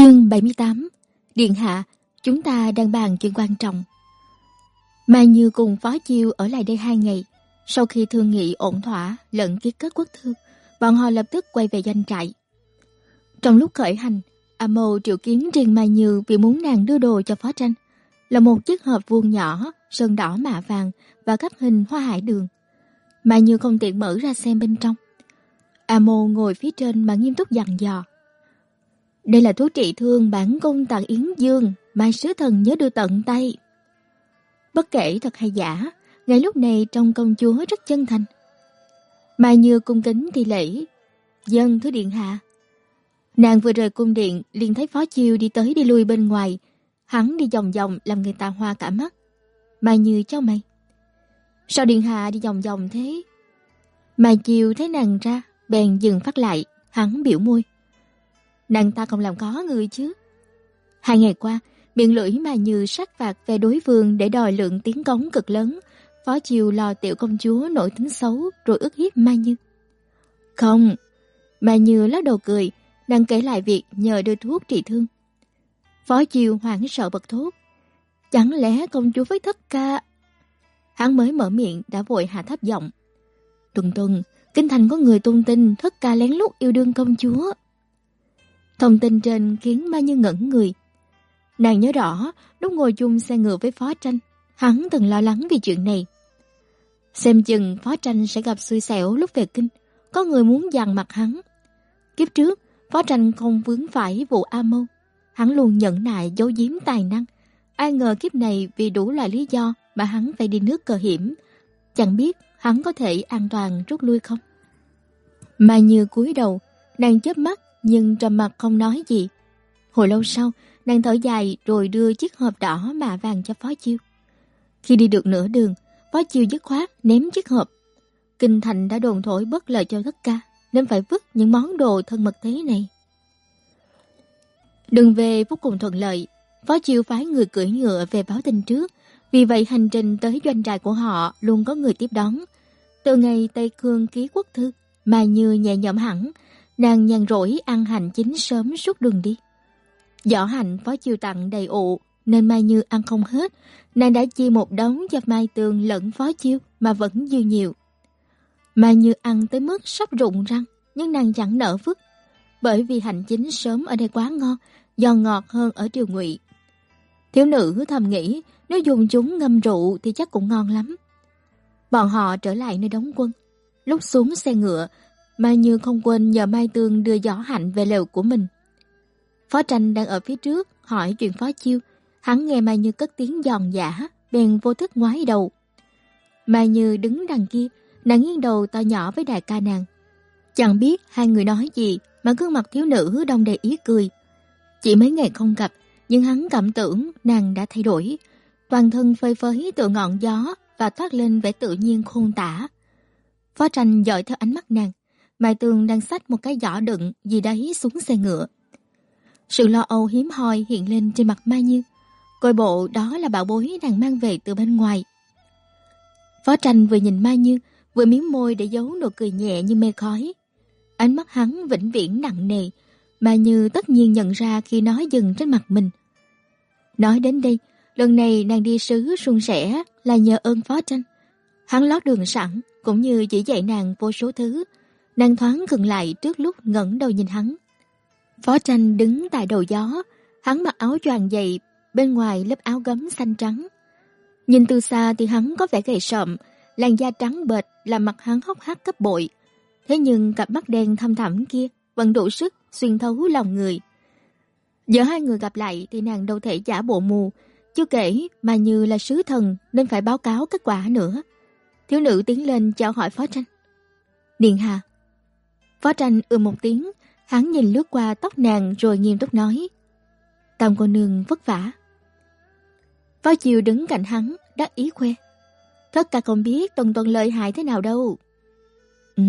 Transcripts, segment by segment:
Chương 78 Điện hạ, chúng ta đang bàn chuyện quan trọng. Mai Như cùng Phó Chiêu ở lại đây hai ngày. Sau khi thương nghị ổn thỏa lẫn ký kết quốc thư, bọn họ lập tức quay về doanh trại. Trong lúc khởi hành, A Mô triệu kiến riêng Mai Như vì muốn nàng đưa đồ cho Phó Tranh. Là một chiếc hộp vuông nhỏ, sơn đỏ mạ vàng và các hình hoa hải đường. Mai Như không tiện mở ra xem bên trong. A Mô ngồi phía trên mà nghiêm túc dặn dò. Đây là thuốc trị thương bản cung tặng Yến Dương, mai sứ thần nhớ đưa tận tay. Bất kể thật hay giả, ngay lúc này trong công chúa rất chân thành. Mai Như cung kính thì lễ, dân thứ điện hạ. Nàng vừa rời cung điện, liền thấy Phó Chiêu đi tới đi lui bên ngoài, hắn đi vòng vòng làm người ta hoa cả mắt. Mai Như cho mày. Sao điện hạ đi vòng vòng thế? Mai Chiêu thấy nàng ra, bèn dừng phát lại, hắn biểu môi. Nàng ta không làm khó người chứ. Hai ngày qua, miệng lưỡi mà như sát phạt về đối phương để đòi lượng tiếng cống cực lớn. Phó Chiều lo tiểu công chúa nổi tính xấu rồi ức hiếp Mai Như. Không, Mai Như lắc đầu cười, đang kể lại việc nhờ đưa thuốc trị thương. Phó Chiều hoảng sợ bật thốt. Chẳng lẽ công chúa với thất ca... Hắn mới mở miệng đã vội hạ thấp giọng. Tuần tuần, kinh thành có người tôn tin thất ca lén lút yêu đương công chúa. Thông tin trên khiến Mai Như ngẩn người. Nàng nhớ rõ, lúc ngồi chung xe ngựa với Phó Tranh, hắn từng lo lắng vì chuyện này. Xem chừng Phó Tranh sẽ gặp xui xẻo lúc về kinh, có người muốn dằn mặt hắn. Kiếp trước, Phó Tranh không vướng phải vụ A Mâu. Hắn luôn nhẫn nại giấu giếm tài năng. Ai ngờ kiếp này vì đủ loại lý do mà hắn phải đi nước cờ hiểm. Chẳng biết hắn có thể an toàn rút lui không? Mai Như cúi đầu, nàng chớp mắt nhưng trầm mặt không nói gì. Hồi lâu sau, nàng thở dài rồi đưa chiếc hộp đỏ mạ vàng cho Phó Chiêu. Khi đi được nửa đường, Phó Chiêu dứt khoát ném chiếc hộp. Kinh thành đã đồn thổi bất lợi cho tất cả, nên phải vứt những món đồ thân mật thế này. Đường về vô cùng thuận lợi, Phó Chiêu phái người cưỡi ngựa về báo tin trước, vì vậy hành trình tới doanh trại của họ luôn có người tiếp đón. Từ ngày Tây Cương ký quốc thư, mà như nhẹ nhõm hẳn, Nàng nhàn rỗi ăn hành chín sớm suốt đường đi. Giỏ hành phó chiều tặng đầy ụ, nên Mai Như ăn không hết. Nàng đã chia một đống cho Mai Tường lẫn phó chiêu mà vẫn dư nhiều. Mai Như ăn tới mức sắp rụng răng, nhưng nàng chẳng nỡ vứt. Bởi vì hành chín sớm ở đây quá ngon, giòn ngọt hơn ở triều ngụy. Thiếu nữ thầm nghĩ, nếu dùng chúng ngâm rượu thì chắc cũng ngon lắm. Bọn họ trở lại nơi đóng quân. Lúc xuống xe ngựa, Mai Như không quên nhờ Mai Tương đưa giỏ hạnh về lều của mình. Phó tranh đang ở phía trước, hỏi chuyện Phó Chiêu. Hắn nghe Mai Như cất tiếng giòn giả, bèn vô thức ngoái đầu. Mai Như đứng đằng kia, nàng nghiêng đầu to nhỏ với đại ca nàng. Chẳng biết hai người nói gì mà gương mặt thiếu nữ đông đầy ý cười. Chỉ mấy ngày không gặp, nhưng hắn cảm tưởng nàng đã thay đổi. Toàn thân phơi phới tựa ngọn gió và thoát lên vẻ tự nhiên khôn tả. Phó tranh dõi theo ánh mắt nàng, Mai Tường đang xách một cái giỏ đựng gì đấy xuống xe ngựa. Sự lo âu hiếm hoi hiện lên trên mặt Mai Như. Coi bộ đó là bảo bối nàng mang về từ bên ngoài. Phó tranh vừa nhìn Mai Như, vừa miếng môi để giấu nụ cười nhẹ như mê khói. Ánh mắt hắn vĩnh viễn nặng nề, Mai Như tất nhiên nhận ra khi nói dừng trên mặt mình. Nói đến đây, lần này nàng đi sứ suôn sẻ là nhờ ơn phó tranh. Hắn lót đường sẵn, cũng như chỉ dạy nàng vô số thứ, Nàng thoáng khựng lại trước lúc ngẩng đầu nhìn hắn. Phó tranh đứng tại đầu gió, hắn mặc áo choàng dày, bên ngoài lớp áo gấm xanh trắng. Nhìn từ xa thì hắn có vẻ gầy sợm, làn da trắng bệt làm mặt hắn hốc hác cấp bội. Thế nhưng cặp mắt đen thâm thẳm kia vẫn đủ sức xuyên thấu lòng người. Giờ hai người gặp lại thì nàng đâu thể giả bộ mù, chưa kể mà như là sứ thần nên phải báo cáo kết quả nữa. Thiếu nữ tiến lên chào hỏi phó tranh. Điện hạ, Phó tranh ư một tiếng, hắn nhìn lướt qua tóc nàng rồi nghiêm túc nói. Tam cô nương vất vả. Phó chiều đứng cạnh hắn, đắc ý khoe. Tất cả không biết tuần tuần lợi hại thế nào đâu. Ừ.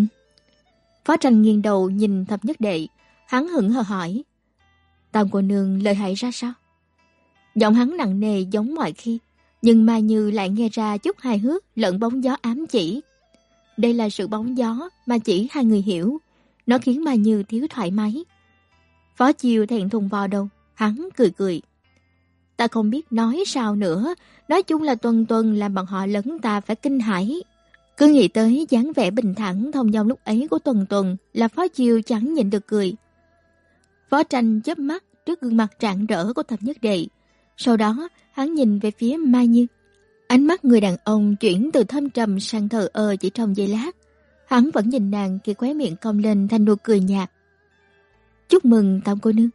Phó tranh nghiêng đầu nhìn thập nhất đệ, hắn hững hờ hỏi. Tam cô nương lợi hại ra sao? Giọng hắn nặng nề giống mọi khi, nhưng mà Như lại nghe ra chút hài hước lẫn bóng gió ám chỉ. Đây là sự bóng gió mà chỉ hai người hiểu, nó khiến Mai Như thiếu thoải mái. Phó chiêu thẹn thùng vò đầu, Hắn cười cười. Ta không biết nói sao nữa, nói chung là tuần tuần làm bọn họ lấn ta phải kinh hãi. Cứ nghĩ tới dáng vẻ bình thản thông dong lúc ấy của tuần tuần là phó chiêu chẳng nhịn được cười. Phó tranh chớp mắt trước gương mặt rạng rỡ của thập nhất đệ. Sau đó, hắn nhìn về phía Mai Như. Ánh mắt người đàn ông chuyển từ thâm trầm sang thờ ơ chỉ trong giây lát. Hắn vẫn nhìn nàng khi khóe miệng cong lên thành nụ cười nhạt. Chúc mừng, tam cô nương.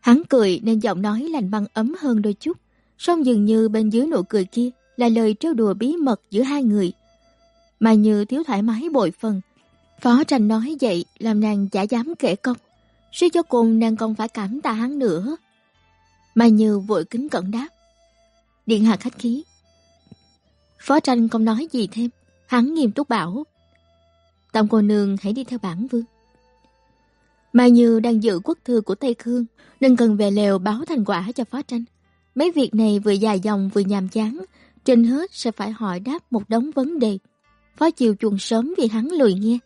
Hắn cười nên giọng nói lành băng ấm hơn đôi chút. Song dường như bên dưới nụ cười kia là lời trêu đùa bí mật giữa hai người. Mà như thiếu thoải mái bội phần. Phó tranh nói vậy làm nàng chả dám kể công. Suy cho cùng nàng còn phải cảm tạ hắn nữa. Mà như vội kính cẩn đáp. Điện hạ khách khí. Phó tranh không nói gì thêm. Hắn nghiêm túc bảo. Tam cô nương hãy đi theo bản vương. Mai Như đang giữ quốc thư của Tây Khương, nên cần về lều báo thành quả cho phó tranh. Mấy việc này vừa dài dòng vừa nhàm chán, trên hết sẽ phải hỏi đáp một đống vấn đề. Phó chiều chuồng sớm vì hắn lười nghe.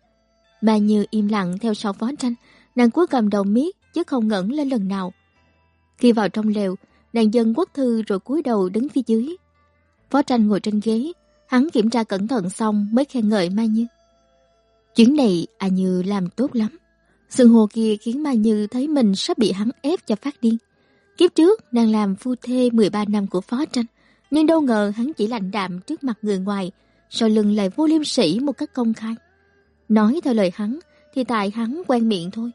Mai Như im lặng theo sau phó tranh, nàng cúi cầm đầu miết chứ không ngẩng lên lần nào. Khi vào trong lều, nàng dân quốc thư rồi cúi đầu đứng phía dưới. Phó tranh ngồi trên ghế, hắn kiểm tra cẩn thận xong mới khen ngợi Mai Như. Chuyến này à Như làm tốt lắm. sương hồ kia khiến Ma Như thấy mình sắp bị hắn ép cho phát điên. Kiếp trước, nàng làm phu thê 13 năm của Phó Tranh, nhưng đâu ngờ hắn chỉ lạnh đạm trước mặt người ngoài, sau lưng lại vô liêm sỉ một cách công khai. Nói theo lời hắn, thì tại hắn quen miệng thôi.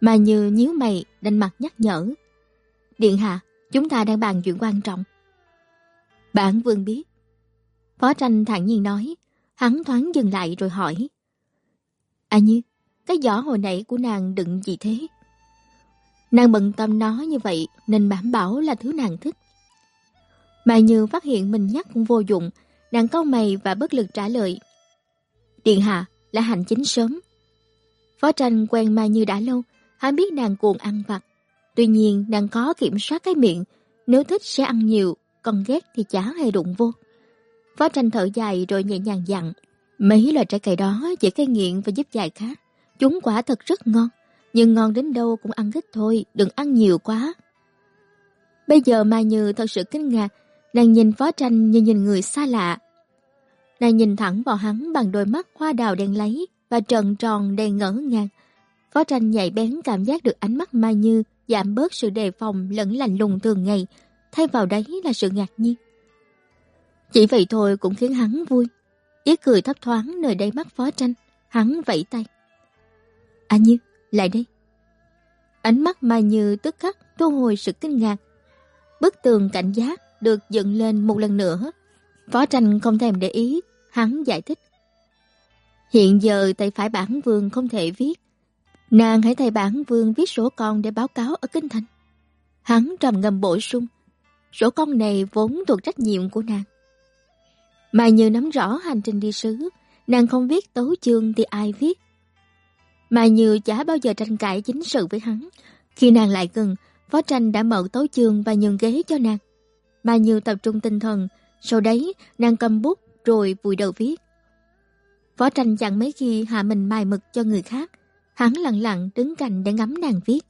Mà như nhíu mày, đành mặt nhắc nhở. Điện hạ, chúng ta đang bàn chuyện quan trọng. Bản vương biết. Phó tranh thản nhiên nói, hắn thoáng dừng lại rồi hỏi. À như, cái giỏ hồi nãy của nàng đựng gì thế? Nàng bận tâm nó như vậy nên bám bảo là thứ nàng thích. Mà như phát hiện mình nhắc cũng vô dụng, nàng cau mày và bất lực trả lời. Điện hạ là hành chính sớm. Phó tranh quen Mai Như đã lâu, hắn biết nàng cuồng ăn vặt. Tuy nhiên nàng có kiểm soát cái miệng, nếu thích sẽ ăn nhiều, còn ghét thì chả hề đụng vô. Phó tranh thở dài rồi nhẹ nhàng dặn, mấy loại trái cây đó chỉ cây nghiện và giúp dài khác. Chúng quả thật rất ngon, nhưng ngon đến đâu cũng ăn ít thôi, đừng ăn nhiều quá. Bây giờ Mai Như thật sự kinh ngạc, nàng nhìn phó tranh như nhìn người xa lạ. Nàng nhìn thẳng vào hắn bằng đôi mắt hoa đào đen lấy và trần tròn đen ngỡ ngàng. Phó tranh nhạy bén cảm giác được ánh mắt Mai Như giảm bớt sự đề phòng lẫn lạnh lùng thường ngày, thay vào đấy là sự ngạc nhiên. Chỉ vậy thôi cũng khiến hắn vui. Ý cười thấp thoáng nơi đây mắt phó tranh, hắn vẫy tay. À Như, lại đây. Ánh mắt Mai Như tức khắc thu hồi sự kinh ngạc. Bức tường cảnh giác được dựng lên một lần nữa. Phó tranh không thèm để ý, hắn giải thích. Hiện giờ tay phải bản vương không thể viết. Nàng hãy thay bản vương viết sổ con để báo cáo ở Kinh Thành. Hắn trầm ngâm bổ sung. Sổ con này vốn thuộc trách nhiệm của nàng. Mai Như nắm rõ hành trình đi sứ, nàng không viết tấu chương thì ai viết. Mai Như chả bao giờ tranh cãi chính sự với hắn. Khi nàng lại gần, Phó Tranh đã mở tấu chương và nhường ghế cho nàng. Mai Như tập trung tinh thần, sau đấy nàng cầm bút rồi vùi đầu viết. Phó Tranh chẳng mấy khi hạ mình mài mực cho người khác. Hắn lặng lặng đứng cạnh để ngắm nàng viết.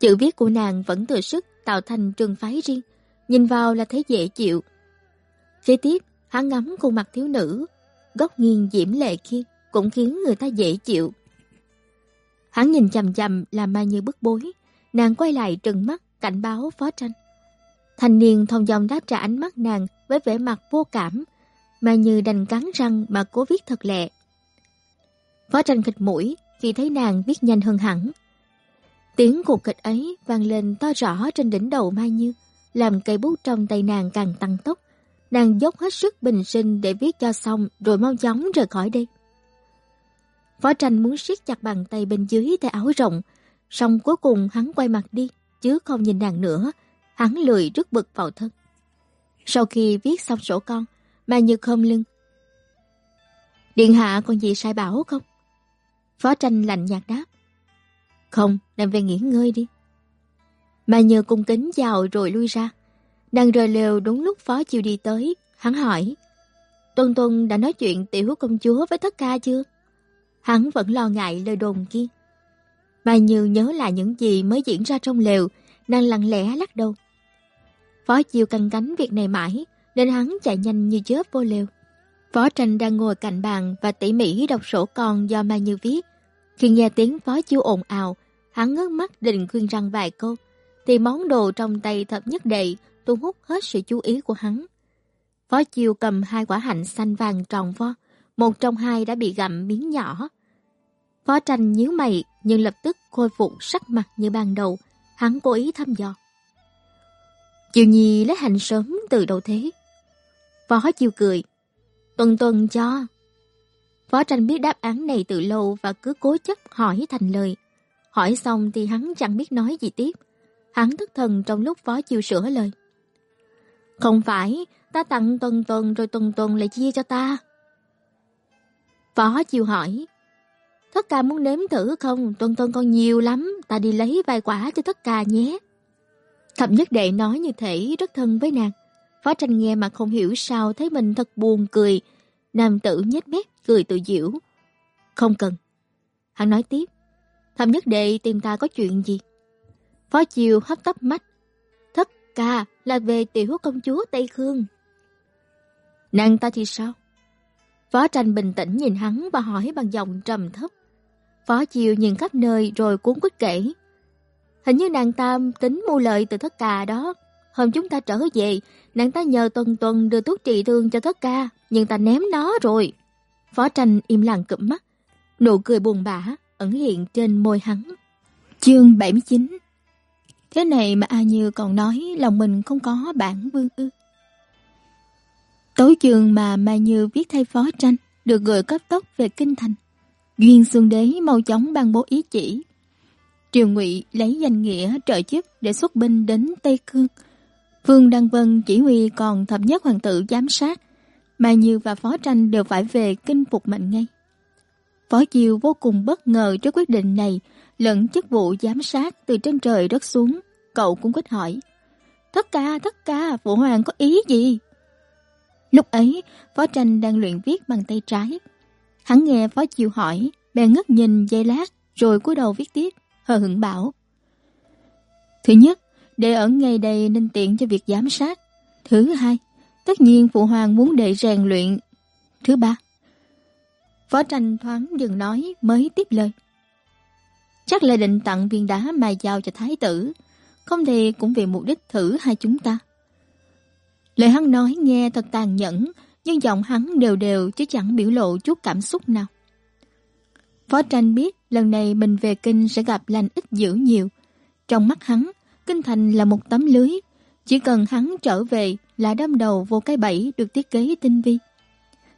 Chữ viết của nàng vẫn thừa sức tạo thành trường phái riêng, nhìn vào là thấy dễ chịu. Kế tiếp, hắn ngắm khuôn mặt thiếu nữ, góc nghiêng diễm lệ kia cũng khiến người ta dễ chịu. Hắn nhìn chầm chầm làm Mai Như bức bối, nàng quay lại trừng mắt cảnh báo phó tranh. Thanh niên thông dòng đáp trả ánh mắt nàng với vẻ mặt vô cảm, Mai Như đành cắn răng mà cố viết thật lẹ. Phó tranh khịch mũi khi thấy nàng viết nhanh hơn hẳn. Tiếng cuộc kịch ấy vang lên to rõ trên đỉnh đầu Mai Như, làm cây bút trong tay nàng càng tăng tốc. Nàng dốc hết sức bình sinh để viết cho xong rồi mau chóng rời khỏi đây. Phó tranh muốn siết chặt bàn tay bên dưới tay áo rộng, song cuối cùng hắn quay mặt đi, chứ không nhìn nàng nữa. Hắn lười rất bực vào thân. Sau khi viết xong sổ con, mà như khom lưng. Điện hạ còn gì sai bảo không? Phó tranh lạnh nhạt đáp. Không, nàng về nghỉ ngơi đi. Mà nhờ cung kính chào rồi lui ra. Đang rời lều đúng lúc phó chiều đi tới, hắn hỏi. Tuân Tuân đã nói chuyện tiểu công chúa với tất ca chưa? Hắn vẫn lo ngại lời đồn kia. Mai Như nhớ lại những gì mới diễn ra trong lều, nàng lặng lẽ lắc đầu. Phó Chiêu căng cánh việc này mãi, nên hắn chạy nhanh như chớp vô lều. Phó Tranh đang ngồi cạnh bàn và tỉ mỉ đọc sổ con do Mai Như viết. Khi nghe tiếng Phó Chiêu ồn ào, hắn ngước mắt định khuyên răng vài câu, thì món đồ trong tay thập nhất đệ thu hút hết sự chú ý của hắn. Phó Chiêu cầm hai quả hạnh xanh vàng tròn vo, một trong hai đã bị gặm miếng nhỏ. Phó tranh nhíu mày nhưng lập tức khôi phục sắc mặt như ban đầu, hắn cố ý thăm dò. Chiều Nhi lấy hành sớm từ đầu thế? Phó Chiêu cười, tuần tuần cho. Phó tranh biết đáp án này từ lâu và cứ cố chấp hỏi thành lời. Hỏi xong thì hắn chẳng biết nói gì tiếp. Hắn thất thần trong lúc Phó Chiêu sửa lời. Không phải, ta tặng tuần tuần rồi tuần tuần lại chia cho ta. Phó Chiều hỏi, Thất ca muốn nếm thử không? Tuần tuần còn nhiều lắm, ta đi lấy vài quả cho tất cả nhé. Thập nhất đệ nói như thể rất thân với nàng. Phó tranh nghe mà không hiểu sao thấy mình thật buồn cười. Nam tử nhếch mép cười tự diễu. Không cần. Hắn nói tiếp. Thập nhất đệ tìm ta có chuyện gì? Phó chiều hấp tấp mắt. Ca là về tiểu công chúa Tây Khương. Nàng ta thì sao? Phó tranh bình tĩnh nhìn hắn và hỏi bằng giọng trầm thấp. Phó chiều nhìn khắp nơi rồi cuốn quýt kể. Hình như nàng ta tính mua lợi từ thất ca đó. Hôm chúng ta trở về, nàng ta nhờ tuần tuần đưa thuốc trị thương cho thất ca, nhưng ta ném nó rồi. Phó tranh im lặng cụm mắt, nụ cười buồn bã ẩn hiện trên môi hắn. Chương 79 Thế này mà A Như còn nói lòng mình không có bản vương ư. Tối trường mà Mai Như viết thay phó tranh được gửi cấp tốc về Kinh Thành. Duyên Xuân Đế mau chóng ban bố ý chỉ. Triều Ngụy lấy danh nghĩa trợ giúp để xuất binh đến Tây Cương. Vương Đăng Vân chỉ huy còn thập nhất hoàng tử giám sát. Mai Như và Phó Tranh đều phải về kinh phục mệnh ngay. Phó Chiêu vô cùng bất ngờ trước quyết định này, lẫn chức vụ giám sát từ trên trời đất xuống. Cậu cũng quýt hỏi. Thất ca, thất ca, phụ hoàng có ý gì? Lúc ấy, Phó Tranh đang luyện viết bằng tay trái. Hắn nghe Phó Chiêu hỏi, bèn ngất nhìn dây lát, rồi cúi đầu viết tiếp, hờ hững bảo. Thứ nhất, để ở ngay đây nên tiện cho việc giám sát. Thứ hai, tất nhiên Phụ Hoàng muốn để rèn luyện. Thứ ba, Phó Tranh thoáng dừng nói mới tiếp lời. Chắc là định tặng viên đá mà giao cho Thái tử, không thì cũng vì mục đích thử hai chúng ta. Lời hắn nói nghe thật tàn nhẫn, nhưng giọng hắn đều đều chứ chẳng biểu lộ chút cảm xúc nào. Phó tranh biết lần này mình về kinh sẽ gặp lành ít dữ nhiều. Trong mắt hắn, kinh thành là một tấm lưới. Chỉ cần hắn trở về là đâm đầu vô cái bẫy được thiết kế tinh vi.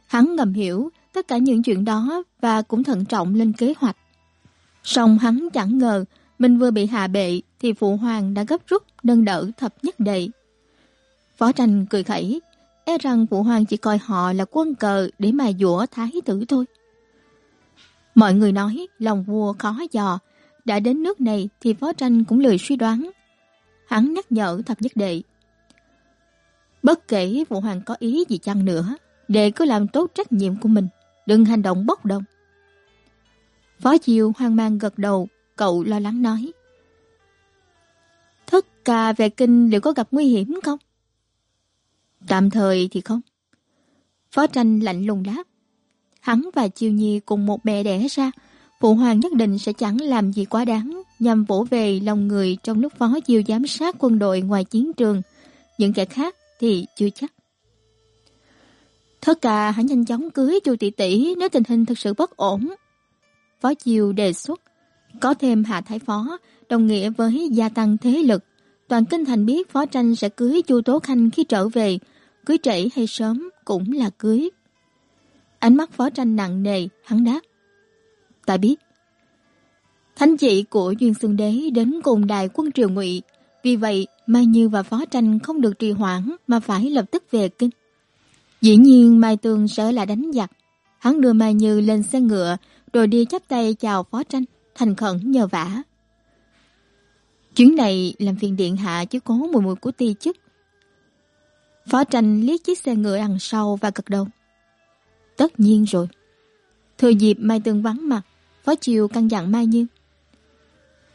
Hắn ngầm hiểu tất cả những chuyện đó và cũng thận trọng lên kế hoạch. Song hắn chẳng ngờ mình vừa bị hạ bệ thì phụ hoàng đã gấp rút nâng đỡ thập nhất đệ. Phó tranh cười khẩy, e rằng phụ hoàng chỉ coi họ là quân cờ để mà dũa thái tử thôi. Mọi người nói lòng vua khó dò, đã đến nước này thì phó tranh cũng lười suy đoán. Hắn nhắc nhở thập nhất đệ. Bất kể phụ hoàng có ý gì chăng nữa, đệ cứ làm tốt trách nhiệm của mình, đừng hành động bốc đồng. Phó Chiêu hoang mang gật đầu, cậu lo lắng nói. Thất ca về kinh liệu có gặp nguy hiểm không? Tạm thời thì không. Phó tranh lạnh lùng đáp. Hắn và Chiêu Nhi cùng một bè đẻ ra, Phụ Hoàng nhất định sẽ chẳng làm gì quá đáng nhằm vỗ về lòng người trong lúc Phó Chiêu giám sát quân đội ngoài chiến trường. Những kẻ khác thì chưa chắc. Thất ca hãy nhanh chóng cưới chu tỷ tỷ nếu tình hình thực sự bất ổn. Phó Chiêu đề xuất, có thêm Hạ Thái Phó, đồng nghĩa với gia tăng thế lực. Toàn kinh thành biết Phó Tranh sẽ cưới chu Tố Khanh khi trở về, cưới trễ hay sớm cũng là cưới. Ánh mắt phó tranh nặng nề, hắn đáp. Ta biết. Thánh chỉ của Duyên Xương Đế đến cùng đài quân triều ngụy, vì vậy Mai Như và phó tranh không được trì hoãn mà phải lập tức về kinh. Dĩ nhiên Mai Tường sẽ là đánh giặc. Hắn đưa Mai Như lên xe ngựa rồi đi chắp tay chào phó tranh, thành khẩn nhờ vả. Chuyến này làm phiền điện hạ chứ có mùi mùi của ti chức. Phó tranh liếc chiếc xe ngựa đằng sau và gật đầu. Tất nhiên rồi. Thừa dịp Mai Tương vắng mặt, Phó Chiều căn dặn Mai Như.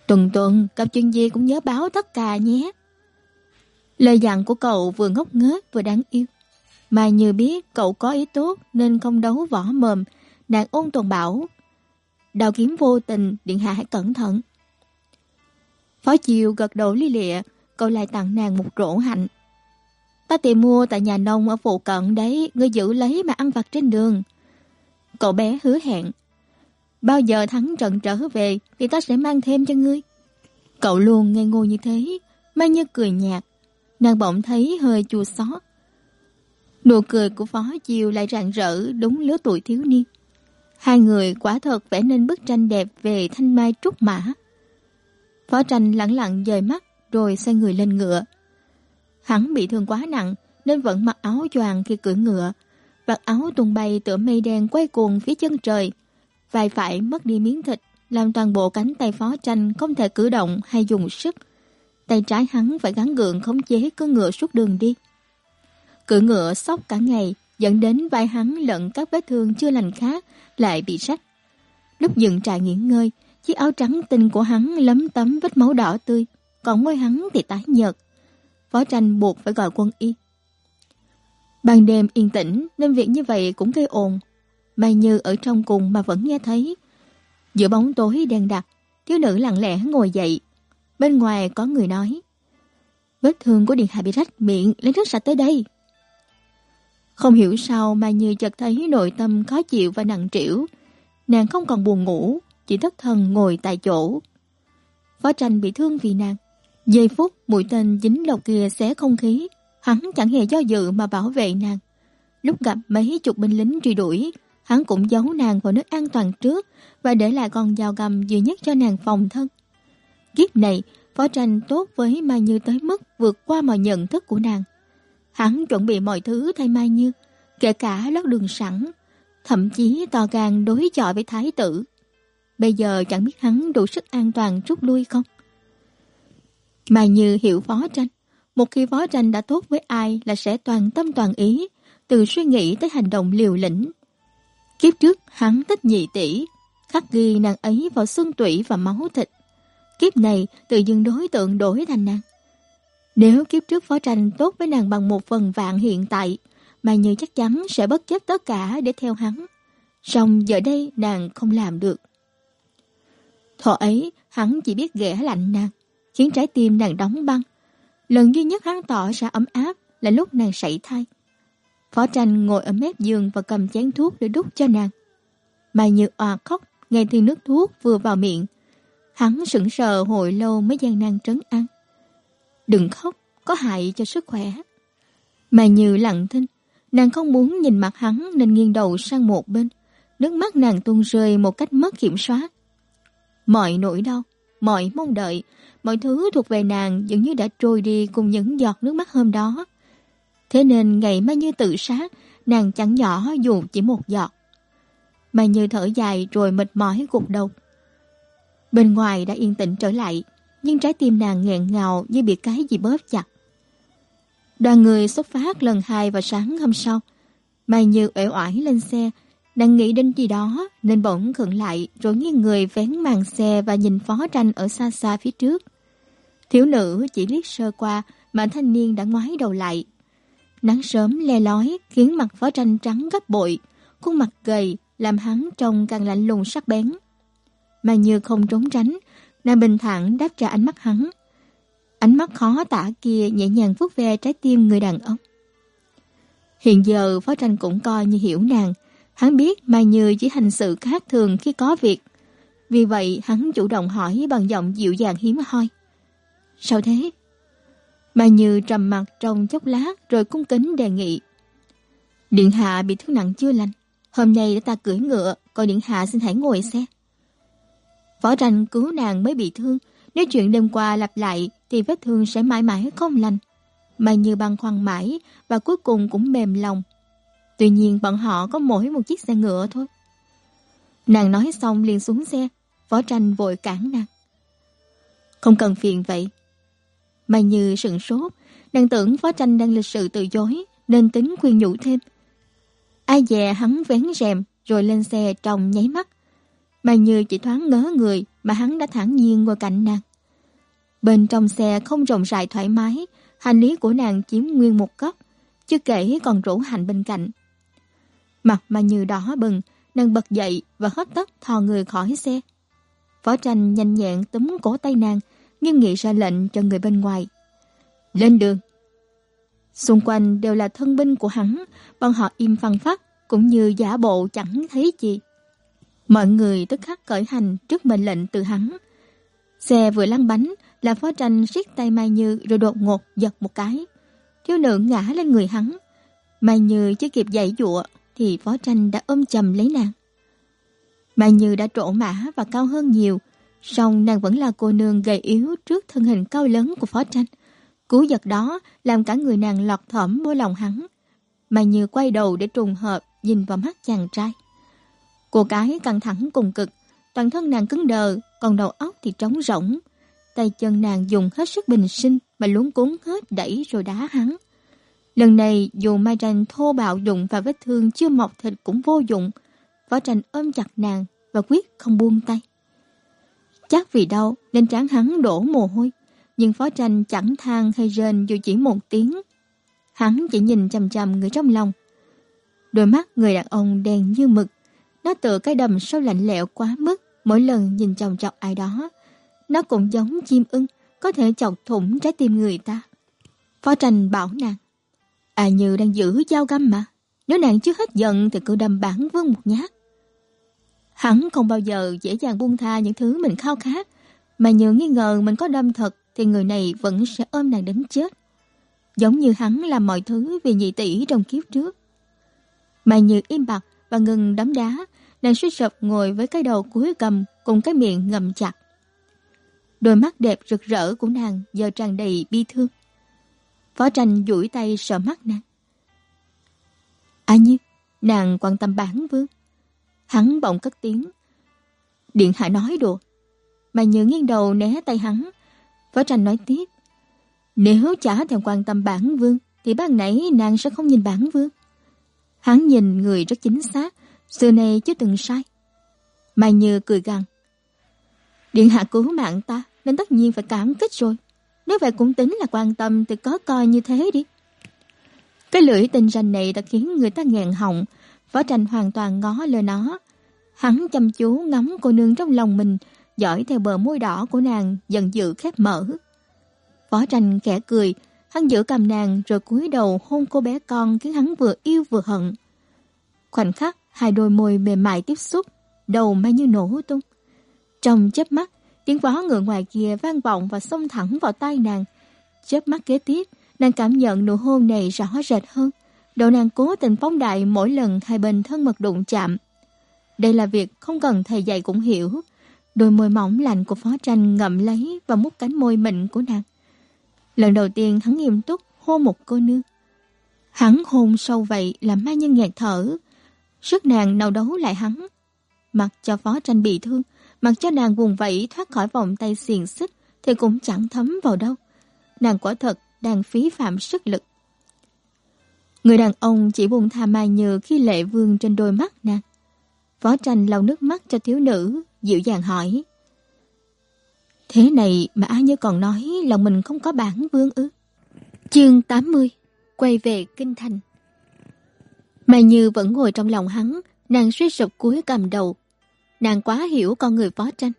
Tuần tuần, gặp chuyện gì cũng nhớ báo tất cả nhé. Lời dặn của cậu vừa ngốc nghếch vừa đáng yêu. Mà như biết cậu có ý tốt nên không đấu võ mồm, nàng ôn tồn bảo. Đào kiếm vô tình, điện hạ hãy cẩn thận. Phó Chiều gật đầu ly lịa, cậu lại tặng nàng một rổ hạnh. Ta tìm mua tại nhà nông ở phụ cận đấy, ngươi giữ lấy mà ăn vặt trên đường. Cậu bé hứa hẹn. Bao giờ thắng trận trở về thì ta sẽ mang thêm cho ngươi. Cậu luôn ngây ngô như thế, mang như cười nhạt. Nàng bỗng thấy hơi chua xót. Nụ cười của Phó Chiều lại rạng rỡ đúng lứa tuổi thiếu niên. Hai người quả thật vẽ nên bức tranh đẹp về thanh mai trúc mã. Phó tranh lặng lặng dời mắt rồi xoay người lên ngựa. Hắn bị thương quá nặng nên vẫn mặc áo choàng khi cưỡi ngựa. Vạt áo tung bay tựa mây đen quay cuồng phía chân trời. Vai phải mất đi miếng thịt, làm toàn bộ cánh tay phó tranh không thể cử động hay dùng sức. Tay trái hắn phải gắn gượng khống chế cứ ngựa suốt đường đi. Cưỡi ngựa sóc cả ngày, dẫn đến vai hắn lẫn các vết thương chưa lành khác lại bị rách. Lúc dừng trại nghỉ ngơi, chiếc áo trắng tinh của hắn lấm tấm vết máu đỏ tươi, còn môi hắn thì tái nhợt. Phó tranh buộc phải gọi quân y. Ban đêm yên tĩnh nên việc như vậy cũng gây ồn. May Như ở trong cùng mà vẫn nghe thấy. Giữa bóng tối đen đặc, thiếu nữ lặng lẽ ngồi dậy. Bên ngoài có người nói. Vết thương của Điện Hạ bị rách miệng lấy nước sạch tới đây. Không hiểu sao Mai Như chợt thấy nội tâm khó chịu và nặng trĩu. Nàng không còn buồn ngủ, chỉ thất thần ngồi tại chỗ. Phó tranh bị thương vì nàng. Giây phút mũi tên dính đầu kia xé không khí, hắn chẳng hề do dự mà bảo vệ nàng. Lúc gặp mấy chục binh lính truy đuổi, hắn cũng giấu nàng vào nước an toàn trước và để lại con dao găm duy nhất cho nàng phòng thân. Kiếp này, Phó Tranh tốt với Mai Như tới mức vượt qua mọi nhận thức của nàng. Hắn chuẩn bị mọi thứ thay Mai Như, kể cả lót đường sẵn, thậm chí to gan đối chọi với thái tử. Bây giờ chẳng biết hắn đủ sức an toàn rút lui không? Mai Như hiểu Phó Tranh. Một khi Phó Tranh đã tốt với ai là sẽ toàn tâm toàn ý, từ suy nghĩ tới hành động liều lĩnh. Kiếp trước hắn thích nhị tỷ, khắc ghi nàng ấy vào xương tủy và máu thịt. Kiếp này tự dưng đối tượng đổi thành nàng. Nếu kiếp trước Phó Tranh tốt với nàng bằng một phần vạn hiện tại, mà Như chắc chắn sẽ bất chấp tất cả để theo hắn. Song giờ đây nàng không làm được. Thọ ấy, hắn chỉ biết ghẻ lạnh nàng, khiến trái tim nàng đóng băng. Lần duy nhất hắn tỏ ra ấm áp là lúc nàng sảy thai. Phó tranh ngồi ở mép giường và cầm chén thuốc để đút cho nàng. Mai Như òa khóc, ngay thì nước thuốc vừa vào miệng. Hắn sững sờ hồi lâu mới gian nan trấn an. Đừng khóc, có hại cho sức khỏe. Mà Như lặng thinh, nàng không muốn nhìn mặt hắn nên nghiêng đầu sang một bên. Nước mắt nàng tuôn rơi một cách mất kiểm soát. Mọi nỗi đau, mọi mong đợi, mọi thứ thuộc về nàng dường như đã trôi đi cùng những giọt nước mắt hôm đó. Thế nên ngày Mai Như tự sát, nàng chẳng nhỏ dù chỉ một giọt. Mà Như thở dài rồi mệt mỏi gục đầu. Bên ngoài đã yên tĩnh trở lại, nhưng trái tim nàng nghẹn ngào như bị cái gì bóp chặt. Đoàn người xuất phát lần hai vào sáng hôm sau. Mai Như uể oải lên xe, đang nghĩ đến gì đó nên bỗng khựng lại rồi nghiêng người vén màn xe và nhìn phó tranh ở xa xa phía trước. Thiếu nữ chỉ liếc sơ qua mà thanh niên đã ngoái đầu lại. Nắng sớm le lói khiến mặt phó tranh trắng gấp bội, khuôn mặt gầy làm hắn trông càng lạnh lùng sắc bén. Mà như không trốn tránh, nàng bình thản đáp trả ánh mắt hắn. Ánh mắt khó tả kia nhẹ nhàng vuốt ve trái tim người đàn ông. Hiện giờ phó tranh cũng coi như hiểu nàng, Hắn biết Mai Như chỉ hành sự khác thường khi có việc. Vì vậy hắn chủ động hỏi bằng giọng dịu dàng hiếm hoi. Sao thế? Mai Như trầm mặt trong chốc lát rồi cung kính đề nghị. Điện hạ bị thương nặng chưa lành. Hôm nay đã ta cưỡi ngựa, còn điện hạ xin hãy ngồi xe. Võ tranh cứu nàng mới bị thương. Nếu chuyện đêm qua lặp lại thì vết thương sẽ mãi mãi không lành. Mà Như băng khoăn mãi và cuối cùng cũng mềm lòng Tuy nhiên bọn họ có mỗi một chiếc xe ngựa thôi. Nàng nói xong liền xuống xe, Võ Tranh vội cản nàng. Không cần phiền vậy. Mà như sừng sốt, nàng tưởng Võ Tranh đang lịch sự từ chối, nên tính khuyên nhủ thêm. Ai dè hắn vén rèm, rồi lên xe trong nháy mắt mà như chỉ thoáng ngớ người mà hắn đã thản nhiên ngồi cạnh nàng. Bên trong xe không rộng rãi thoải mái, hành lý của nàng chiếm nguyên một góc, chưa kể còn rủ hành bên cạnh. Mặt mà như đỏ bừng, nàng bật dậy và hất tất thò người khỏi xe. Phó tranh nhanh nhẹn túm cổ tay nàng, nghiêm nghị ra lệnh cho người bên ngoài. Lên đường! Xung quanh đều là thân binh của hắn, bọn họ im phăng phát, cũng như giả bộ chẳng thấy gì. Mọi người tức khắc cởi hành trước mệnh lệnh từ hắn. Xe vừa lăn bánh là phó tranh siết tay Mai Như rồi đột ngột giật một cái. Thiếu nữ ngã lên người hắn. Mai Như chưa kịp dậy dụa thì phó tranh đã ôm chầm lấy nàng. Mai Như đã trổ mã và cao hơn nhiều, song nàng vẫn là cô nương gầy yếu trước thân hình cao lớn của phó tranh. Cú giật đó làm cả người nàng lọt thỏm môi lòng hắn. Mai Như quay đầu để trùng hợp nhìn vào mắt chàng trai. Cô gái căng thẳng cùng cực, toàn thân nàng cứng đờ, còn đầu óc thì trống rỗng. Tay chân nàng dùng hết sức bình sinh mà luống cuốn hết đẩy rồi đá hắn. Lần này dù Mai Tranh thô bạo đụng vào vết thương chưa mọc thịt cũng vô dụng. Võ Tranh ôm chặt nàng và quyết không buông tay. Chắc vì đau nên trán hắn đổ mồ hôi, nhưng Phó Tranh chẳng than hay rên dù chỉ một tiếng. Hắn chỉ nhìn chằm chằm người trong lòng. Đôi mắt người đàn ông đen như mực, nó tựa cái đầm sâu lạnh lẽo quá mức mỗi lần nhìn chồng chọc ai đó. Nó cũng giống chim ưng, có thể chọc thủng trái tim người ta. Phó tranh bảo nàng. À như đang giữ dao găm mà. Nếu nàng chưa hết giận thì cứ đâm bản vương một nhát. Hắn không bao giờ dễ dàng buông tha những thứ mình khao khát. Mà như nghi ngờ mình có đâm thật thì người này vẫn sẽ ôm nàng đến chết. Giống như hắn làm mọi thứ vì nhị tỷ trong kiếp trước. Mà như im bặt và ngừng đấm đá, nàng suy sụp ngồi với cái đầu cúi gầm cùng cái miệng ngậm chặt. Đôi mắt đẹp rực rỡ của nàng giờ tràn đầy bi thương. Phó tranh duỗi tay sợ mắt nàng. À như, nàng quan tâm bản vương. Hắn bỗng cất tiếng. Điện hạ nói đùa. Mà nhớ nghiêng đầu né tay hắn. Phó tranh nói tiếp. Nếu chả thèm quan tâm bản vương, thì ban nãy nàng sẽ không nhìn bản vương. Hắn nhìn người rất chính xác, xưa này chưa từng sai. Mai Như cười gằn. Điện hạ cứu mạng ta, nên tất nhiên phải cảm kích rồi. Nếu vậy cũng tính là quan tâm thì có coi như thế đi. Cái lưỡi tình ranh này đã khiến người ta nghẹn họng, võ tranh hoàn toàn ngó lơ nó. Hắn chăm chú ngắm cô nương trong lòng mình, dõi theo bờ môi đỏ của nàng dần dự khép mở. Võ tranh khẽ cười, hắn giữ cầm nàng rồi cúi đầu hôn cô bé con khiến hắn vừa yêu vừa hận. Khoảnh khắc, hai đôi môi mềm mại tiếp xúc, đầu mai như nổ tung. Trong chớp mắt, tiếng vó ngựa ngoài kia vang vọng và xông thẳng vào tai nàng. Chớp mắt kế tiếp, nàng cảm nhận nụ hôn này rõ rệt hơn. Đầu nàng cố tình phóng đại mỗi lần hai bên thân mật đụng chạm. Đây là việc không cần thầy dạy cũng hiểu. Đôi môi mỏng lạnh của phó tranh ngậm lấy và mút cánh môi mịn của nàng. Lần đầu tiên hắn nghiêm túc hôn một cô nương. Hắn hôn sâu vậy làm Mai Nhân nghẹt thở. Sức nàng nào đấu lại hắn. Mặc cho phó tranh bị thương, mặc cho nàng vùng vẫy thoát khỏi vòng tay xiềng xích thì cũng chẳng thấm vào đâu. Nàng quả thật đang phí phạm sức lực. Người đàn ông chỉ buông tha Mai nhờ khi lệ vương trên đôi mắt nàng. Phó tranh lau nước mắt cho thiếu nữ, dịu dàng hỏi. Thế này mà ai như còn nói lòng mình không có bản vương ư. Chương 80 Quay về Kinh Thành Mai Như vẫn ngồi trong lòng hắn, nàng suy sụp cúi cầm đầu. Nàng quá hiểu con người phó tranh.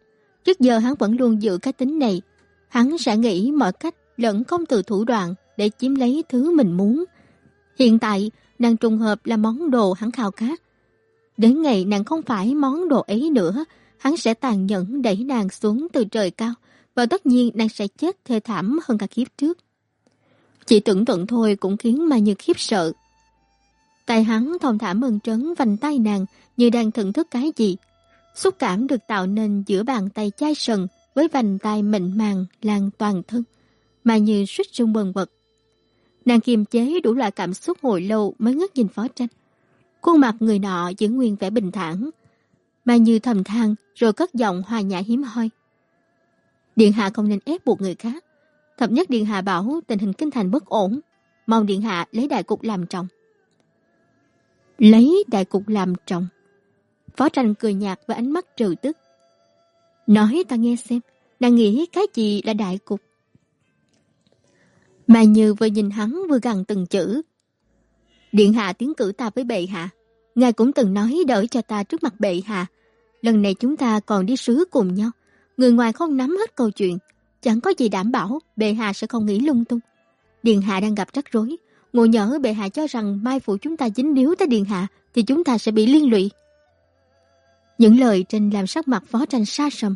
Trước giờ hắn vẫn luôn giữ cái tính này. Hắn sẽ nghĩ mọi cách lẫn không từ thủ đoạn để chiếm lấy thứ mình muốn. Hiện tại, nàng trùng hợp là món đồ hắn khao khát. Đến ngày nàng không phải món đồ ấy nữa, hắn sẽ tàn nhẫn đẩy nàng xuống từ trời cao và tất nhiên nàng sẽ chết thê thảm hơn cả kiếp trước. Chỉ tưởng tượng thôi cũng khiến mà Như khiếp sợ. Tay hắn thong thả mừng trấn vành tay nàng như đang thưởng thức cái gì. Xúc cảm được tạo nên giữa bàn tay chai sần với vành tay mịn màng lan toàn thân, mà như suýt rung bần bật. Nàng kiềm chế đủ loại cảm xúc hồi lâu mới ngước nhìn phó tranh. Khuôn mặt người nọ giữ nguyên vẻ bình thản, mà như thầm than rồi cất giọng hòa nhã hiếm hoi. Điện hạ không nên ép buộc người khác. Thập nhất Điện hạ bảo tình hình kinh thành bất ổn, mong Điện hạ lấy đại cục làm trọng. Lấy đại cục làm trọng. Phó tranh cười nhạt với ánh mắt trừ tức. Nói ta nghe xem, đang nghĩ cái gì là đại cục? Mà như vừa nhìn hắn vừa gần từng chữ. Điện hạ tiến cử ta với bệ hạ. Ngài cũng từng nói đỡ cho ta trước mặt bệ hạ. Lần này chúng ta còn đi sứ cùng nhau. Người ngoài không nắm hết câu chuyện. Chẳng có gì đảm bảo bệ hạ sẽ không nghĩ lung tung. Điện hạ đang gặp rắc rối. Ngộ nhỡ bệ hạ cho rằng mai phụ chúng ta dính líu tới điện hạ thì chúng ta sẽ bị liên lụy. Những lời trên làm sắc mặt phó tranh xa sầm.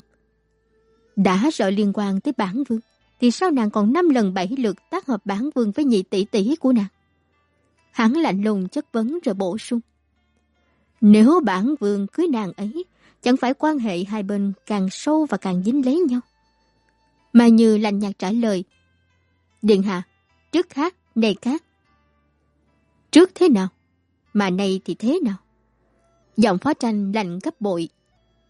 Đã sợ liên quan tới bản vương, thì sao nàng còn năm lần bảy lượt tác hợp bản vương với nhị tỷ tỷ của nàng? Hắn lạnh lùng chất vấn rồi bổ sung. Nếu bản vương cưới nàng ấy, chẳng phải quan hệ hai bên càng sâu và càng dính lấy nhau. Mà như lạnh nhạt trả lời. Điện hạ, trước khác, này khác. Trước thế nào? Mà nay thì thế nào? Giọng phó tranh lạnh gấp bội.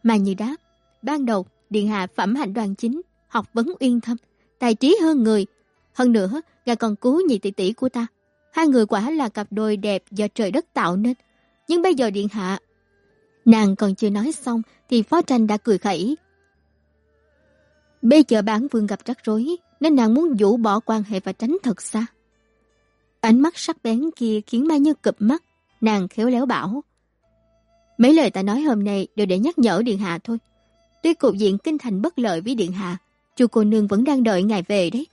Mà như đáp, ban đầu Điện Hạ phẩm hạnh đoàn chính, học vấn uyên thâm, tài trí hơn người. Hơn nữa, ngài còn cứu nhị tỷ tỷ của ta. Hai người quả là cặp đôi đẹp do trời đất tạo nên. Nhưng bây giờ Điện Hạ... Nàng còn chưa nói xong thì phó tranh đã cười khẩy. Bây giờ bản vương gặp rắc rối nên nàng muốn vũ bỏ quan hệ và tránh thật xa. Ánh mắt sắc bén kia khiến Mai Như cụp mắt, nàng khéo léo bảo. Mấy lời ta nói hôm nay đều để nhắc nhở Điện Hạ thôi. Tuy cục diện kinh thành bất lợi với Điện Hạ, chu cô nương vẫn đang đợi ngài về đấy.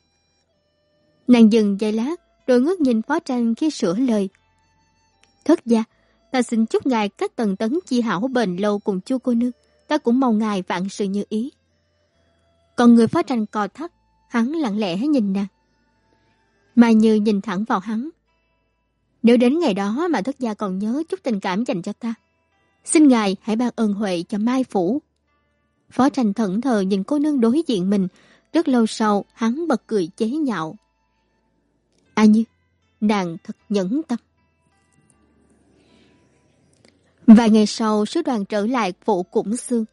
Nàng dừng giây lát, rồi ngước nhìn phó tranh khi sửa lời. Thất gia, ta xin chúc ngài cách tần tấn chi hảo bền lâu cùng chu cô nương. Ta cũng mong ngài vạn sự như ý. Còn người phó tranh cò thắt, hắn lặng lẽ nhìn nàng. Mai Như nhìn thẳng vào hắn. Nếu đến ngày đó mà thất gia còn nhớ chút tình cảm dành cho ta, xin ngài hãy ban ơn huệ cho Mai Phủ. Phó tranh thẫn thờ nhìn cô nương đối diện mình, rất lâu sau hắn bật cười chế nhạo. A Như, nàng thật nhẫn tâm. Vài ngày sau, sứ đoàn trở lại Phủ Củng Sương.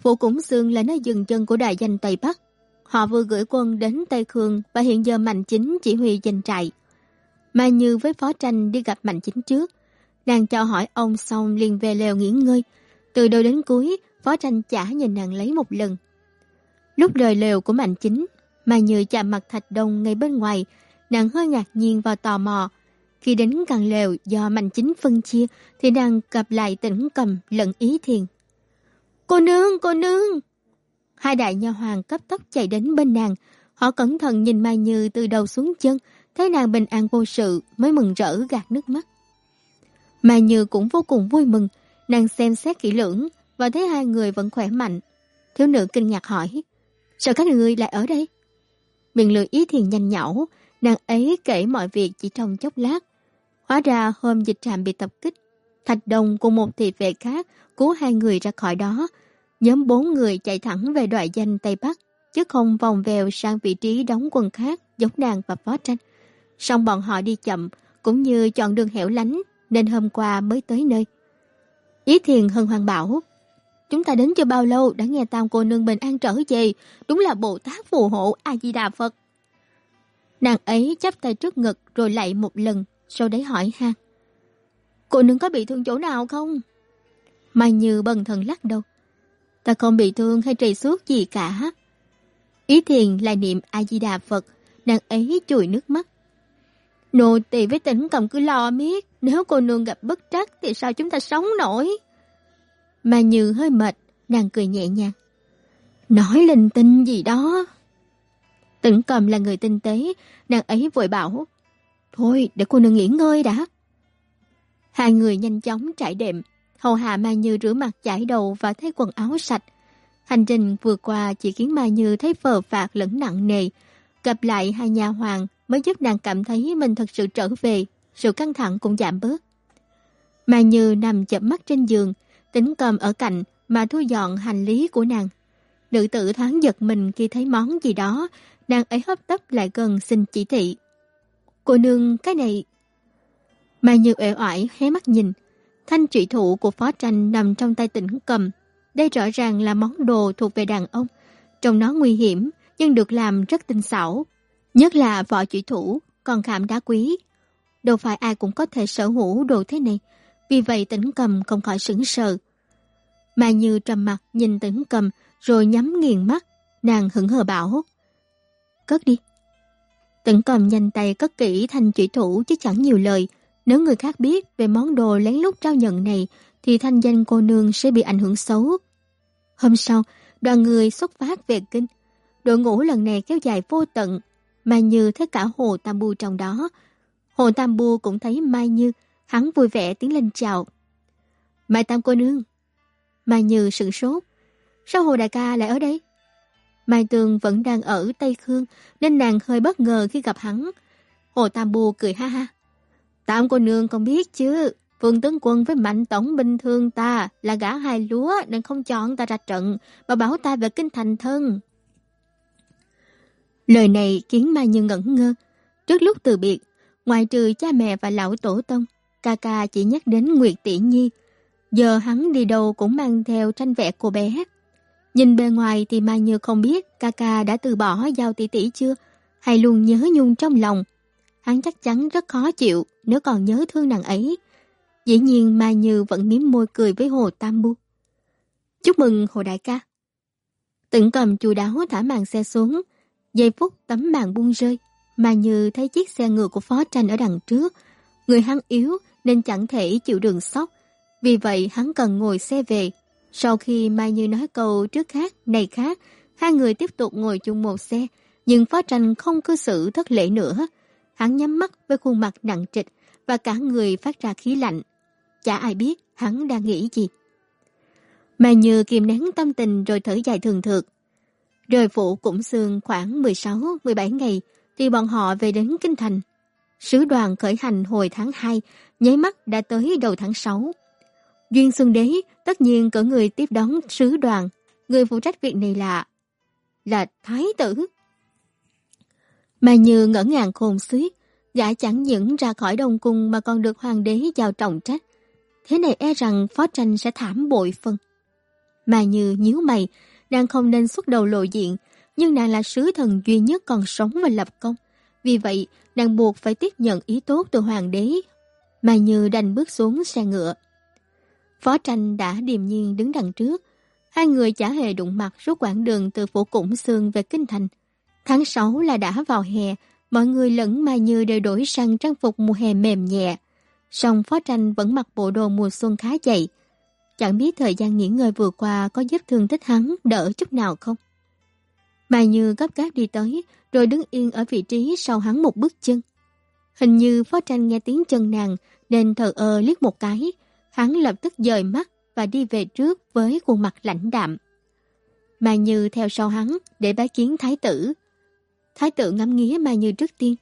Phủ Củng Sương là nơi dừng chân của đại danh Tây Bắc. Họ vừa gửi quân đến Tây Khương và hiện giờ Mạnh Chính chỉ huy danh trại. Mà như với phó tranh đi gặp Mạnh Chính trước, nàng cho hỏi ông xong liền về lều nghỉ ngơi. Từ đầu đến cuối, phó tranh chả nhìn nàng lấy một lần. Lúc rời lều của Mạnh Chính, mà như chạm mặt Thạch Đông ngay bên ngoài, nàng hơi ngạc nhiên và tò mò. Khi đến gần lều do Mạnh Chính phân chia, thì nàng gặp lại tỉnh cầm lẫn ý thiền. Cô nương, cô nương! Hai đại nha hoàng cấp tốc chạy đến bên nàng. Họ cẩn thận nhìn Mai Như từ đầu xuống chân, thấy nàng bình an vô sự mới mừng rỡ gạt nước mắt. Mai Như cũng vô cùng vui mừng, nàng xem xét kỹ lưỡng và thấy hai người vẫn khỏe mạnh. Thiếu nữ kinh ngạc hỏi, sao các người lại ở đây? Miệng lưỡi ý thiền nhanh nhẩu, nàng ấy kể mọi việc chỉ trong chốc lát. Hóa ra hôm dịch trạm bị tập kích, Thạch Đồng cùng một thị vệ khác cứu hai người ra khỏi đó, Nhóm bốn người chạy thẳng về đoại danh Tây Bắc, chứ không vòng vèo sang vị trí đóng quân khác giống nàng và phó tranh. Song bọn họ đi chậm, cũng như chọn đường hẻo lánh, nên hôm qua mới tới nơi. Ý thiền hân hoàng bảo, chúng ta đến chưa bao lâu đã nghe tam cô nương bình an trở về, đúng là Bồ Tát phù hộ A-di-đà Phật. Nàng ấy chắp tay trước ngực rồi lạy một lần, sau đấy hỏi han. Cô nương có bị thương chỗ nào không? Mai Như bần thần lắc đầu ta không bị thương hay trầy xước gì cả. Ý thiền là niệm A-di-đà Phật, nàng ấy chùi nước mắt. Nô tỳ với tỉnh cầm cứ lo miết, nếu cô nương gặp bất trắc thì sao chúng ta sống nổi? Mà như hơi mệt, nàng cười nhẹ nhàng. Nói linh tinh gì đó. Tỉnh cầm là người tinh tế, nàng ấy vội bảo. Thôi, để cô nương nghỉ ngơi đã. Hai người nhanh chóng trải đệm, Hầu hạ Mai Như rửa mặt chải đầu và thay quần áo sạch. Hành trình vừa qua chỉ khiến Mai Như thấy phờ phạt lẫn nặng nề. Gặp lại hai nhà hoàng mới giúp nàng cảm thấy mình thật sự trở về, sự căng thẳng cũng giảm bớt. Mai Như nằm chậm mắt trên giường, tính cầm ở cạnh mà thu dọn hành lý của nàng. Nữ tử thoáng giật mình khi thấy món gì đó, nàng ấy hấp tấp lại gần xin chỉ thị. Cô nương, cái này... Mai Như uể oải hé mắt nhìn, Thanh trụy thủ của phó tranh nằm trong tay tỉnh cầm. Đây rõ ràng là món đồ thuộc về đàn ông. Trong nó nguy hiểm, nhưng được làm rất tinh xảo. Nhất là vỏ trụy thủ, còn khảm đá quý. Đâu phải ai cũng có thể sở hữu đồ thế này. Vì vậy tỉnh cầm không khỏi sững sờ. Mà như trầm mặt nhìn tỉnh cầm rồi nhắm nghiền mắt, nàng hững hờ bảo. Cất đi. Tỉnh cầm nhanh tay cất kỹ thanh trụy thủ chứ chẳng nhiều lời. Nếu người khác biết về món đồ lén lút trao nhận này thì thanh danh cô nương sẽ bị ảnh hưởng xấu. Hôm sau, đoàn người xuất phát về kinh. Đội ngũ lần này kéo dài vô tận, mà như thấy cả Hồ Tam Bu trong đó. Hồ Tam Bu cũng thấy Mai Như, hắn vui vẻ tiến lên chào. Mai Tam cô nương. Mai Như sửng sốt. Sao Hồ Đại ca lại ở đây? Mai Tường vẫn đang ở Tây Khương nên nàng hơi bất ngờ khi gặp hắn. Hồ Tam Bu cười ha ha. Tam cô nương con biết chứ, Phương tướng quân với mạnh tổng bình thường ta là gã hai lúa nên không chọn ta ra trận mà bảo ta về kinh thành thân. Lời này khiến Mai Như ngẩn ngơ. Trước lúc từ biệt, ngoài trừ cha mẹ và lão tổ tông, ca ca chỉ nhắc đến Nguyệt Tỷ Nhi. Giờ hắn đi đâu cũng mang theo tranh vẽ cô bé. Nhìn bề ngoài thì Mai Như không biết ca ca đã từ bỏ giao tỷ tỷ chưa, hay luôn nhớ nhung trong lòng. Hắn chắc chắn rất khó chịu nếu còn nhớ thương nàng ấy. Dĩ nhiên Mai Như vẫn miếm môi cười với Hồ Tam Bu. Chúc mừng Hồ Đại ca. tịnh cầm chu đáo thả màn xe xuống, Giây phút tấm màn buông rơi, mai như thấy chiếc xe ngựa của phó tranh ở đằng trước. Người hắn yếu nên chẳng thể chịu đường sóc, vì vậy hắn cần ngồi xe về. Sau khi Mai Như nói câu trước khác, này khác, hai người tiếp tục ngồi chung một xe, nhưng phó tranh không cư xử thất lễ nữa. Hắn nhắm mắt với khuôn mặt nặng trịch và cả người phát ra khí lạnh. Chả ai biết hắn đang nghĩ gì. Mà Như kìm nén tâm tình rồi thở dài thường thượt. Rời phủ cũng xương khoảng 16-17 ngày thì bọn họ về đến Kinh Thành. Sứ đoàn khởi hành hồi tháng 2, nháy mắt đã tới đầu tháng 6. Duyên Xuân Đế tất nhiên cỡ người tiếp đón sứ đoàn. Người phụ trách việc này là... là Thái tử. Mà như ngỡ ngàng khôn xiết, gã chẳng những ra khỏi đông cung mà còn được hoàng đế giao trọng trách. Thế này e rằng phó tranh sẽ thảm bội phân. Mà như nhíu mày, nàng không nên xuất đầu lộ diện, nhưng nàng là sứ thần duy nhất còn sống và lập công. Vì vậy, nàng buộc phải tiếp nhận ý tốt từ hoàng đế. Mà Như đành bước xuống xe ngựa. Phó tranh đã điềm nhiên đứng đằng trước. Hai người chả hề đụng mặt suốt quãng đường từ phủ Củng Sương về Kinh Thành. Tháng 6 là đã vào hè, mọi người lẫn mà Như đều đổi sang trang phục mùa hè mềm nhẹ. Song Phó Tranh vẫn mặc bộ đồ mùa xuân khá dày, Chẳng biết thời gian nghỉ ngơi vừa qua có giúp thương tích hắn đỡ chút nào không? Mai Như gấp gáp đi tới, rồi đứng yên ở vị trí sau hắn một bước chân. Hình như Phó Tranh nghe tiếng chân nàng, nên thờ ơ liếc một cái. Hắn lập tức dời mắt và đi về trước với khuôn mặt lãnh đạm. Mai Như theo sau hắn để bái kiến Thái tử. Thái tử ngắm nghía Mai Như trước tiên.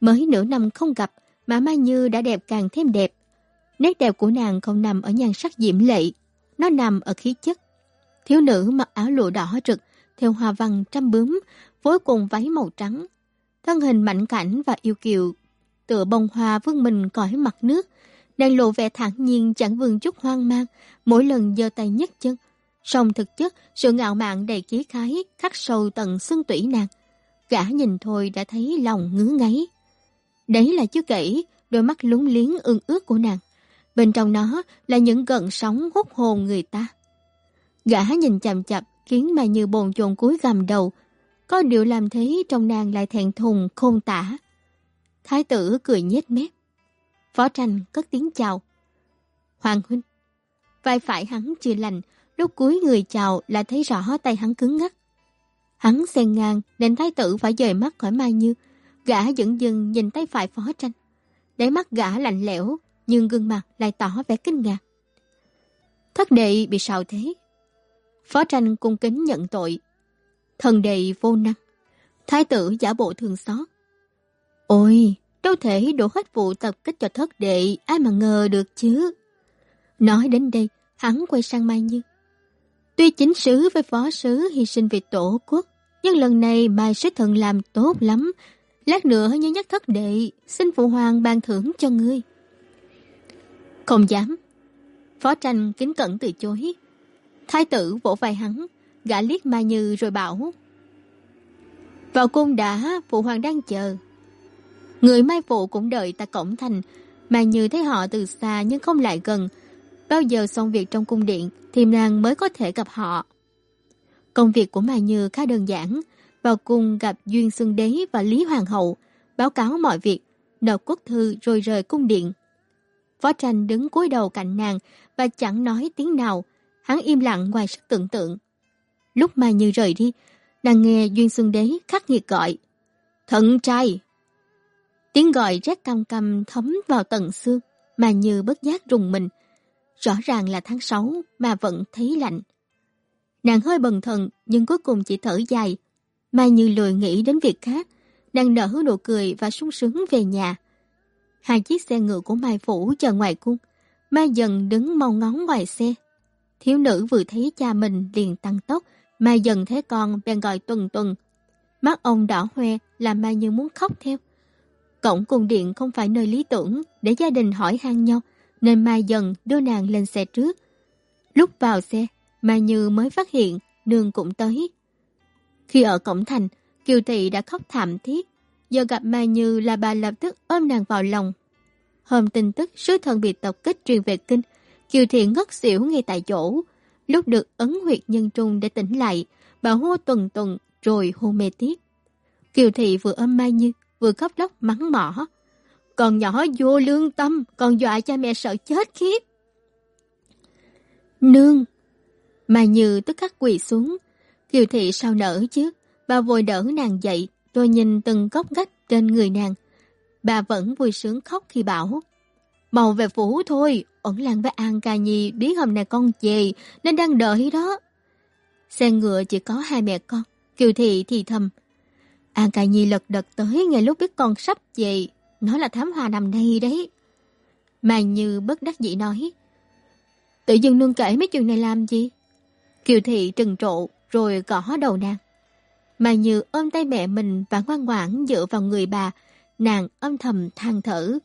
Mới nửa năm không gặp mà Mai Như đã đẹp càng thêm đẹp. Nét đẹp của nàng không nằm ở nhan sắc diễm lệ, nó nằm ở khí chất. Thiếu nữ mặc áo lụa đỏ rực, theo hoa văn trăm bướm, phối cùng váy màu trắng. Thân hình mạnh cảnh và yêu kiều, tựa bông hoa vương mình cõi mặt nước, nàng lộ vẻ thản nhiên chẳng vương chút hoang mang, mỗi lần giơ tay nhấc chân. Song thực chất, sự ngạo mạn đầy khí khái khắc sâu tận xương tủy nàng. Gã nhìn thôi đã thấy lòng ngứa ngáy. Đấy là chứ kể, đôi mắt lúng liếng ương ước của nàng. Bên trong nó là những gợn sóng hút hồn người ta. Gã nhìn chằm chặp khiến mà như bồn chồn cúi gầm đầu. Có điều làm thế trong nàng lại thẹn thùng khôn tả. Thái tử cười nhếch mép. Phó tranh cất tiếng chào. Hoàng huynh. Vai phải hắn chưa lành, lúc cuối người chào là thấy rõ tay hắn cứng ngắc. Hắn xen ngang nên thái tử phải dời mắt khỏi Mai Như. Gã dững dừng nhìn tay phải phó tranh. Đáy mắt gã lạnh lẽo, nhưng gương mặt lại tỏ vẻ kinh ngạc. Thất đệ bị sao thế? Phó tranh cung kính nhận tội. Thần đệ vô năng. Thái tử giả bộ thường xót. Ôi, đâu thể đổ hết vụ tập kích cho thất đệ, ai mà ngờ được chứ. Nói đến đây, hắn quay sang Mai Như. Tuy chính sứ với phó sứ hy sinh vì tổ quốc, nhưng lần này Mai sứ thần làm tốt lắm. Lát nữa nhớ nhắc thất đệ, xin phụ hoàng ban thưởng cho ngươi. Không dám. Phó tranh kính cẩn từ chối. Thái tử vỗ vai hắn, gã liếc Mai Như rồi bảo. Vào cung đã, phụ hoàng đang chờ. Người mai phụ cũng đợi ta cổng thành. Mai Như thấy họ từ xa nhưng không lại gần. bao giờ xong việc trong cung điện thì nàng mới có thể gặp họ. Công việc của Mai Như khá đơn giản, vào cung gặp Duyên Xuân Đế và Lý Hoàng hậu, báo cáo mọi việc, nộp quốc thư rồi rời cung điện. Phó tranh đứng cúi đầu cạnh nàng và chẳng nói tiếng nào, hắn im lặng ngoài sức tưởng tượng. Lúc Mai Như rời đi, nàng nghe Duyên Xuân Đế khắc nghiệt gọi. Thận trai! Tiếng gọi rét căm căm thấm vào tận xương, mà như bất giác rùng mình. Rõ ràng là tháng 6 mà vẫn thấy lạnh. Nàng hơi bần thần nhưng cuối cùng chỉ thở dài. Mai Như lười nghĩ đến việc khác. Nàng nở nụ cười và sung sướng về nhà. Hai chiếc xe ngựa của Mai Phủ chờ ngoài cung. Mai dần đứng mau ngóng ngoài xe. Thiếu nữ vừa thấy cha mình liền tăng tốc. Mai dần thấy con bèn gọi tuần tuần. Mắt ông đỏ hoe làm Mai Như muốn khóc theo. Cổng cung điện không phải nơi lý tưởng để gia đình hỏi han nhau, nên Mai dần đưa nàng lên xe trước. Lúc vào xe, mà Như mới phát hiện nương cũng tới. Khi ở cổng thành, Kiều Thị đã khóc thảm thiết. Giờ gặp ma Như là bà lập tức ôm nàng vào lòng. Hôm tin tức sứ thần bị tập kích truyền về kinh, Kiều Thị ngất xỉu ngay tại chỗ. Lúc được ấn huyệt nhân trung để tỉnh lại, bà hô tuần tuần rồi hôn mê tiếp. Kiều Thị vừa ôm Mai Như, vừa khóc lóc mắng mỏ. Còn nhỏ vô lương tâm, còn dọa cha mẹ sợ chết khiếp. Nương! Mai Như tức khắc quỳ xuống. Kiều Thị sao nở chứ? Bà vội đỡ nàng dậy, rồi nhìn từng góc ngách trên người nàng. Bà vẫn vui sướng khóc khi bảo. Màu về phủ thôi, ẩn làng với An Ca Nhi biết hôm nay con về, nên đang đợi đó. Xe ngựa chỉ có hai mẹ con, Kiều Thị thì thầm. An Ca Nhi lật đật tới ngay lúc biết con sắp về, nói là thám hoa nằm đây đấy. Mà Như bất đắc dĩ nói. Tự dưng nương kể mấy chuyện này làm gì? Kiều Thị trừng trộ rồi gõ đầu nàng. Mà Như ôm tay mẹ mình và ngoan ngoãn dựa vào người bà, nàng âm thầm than thở,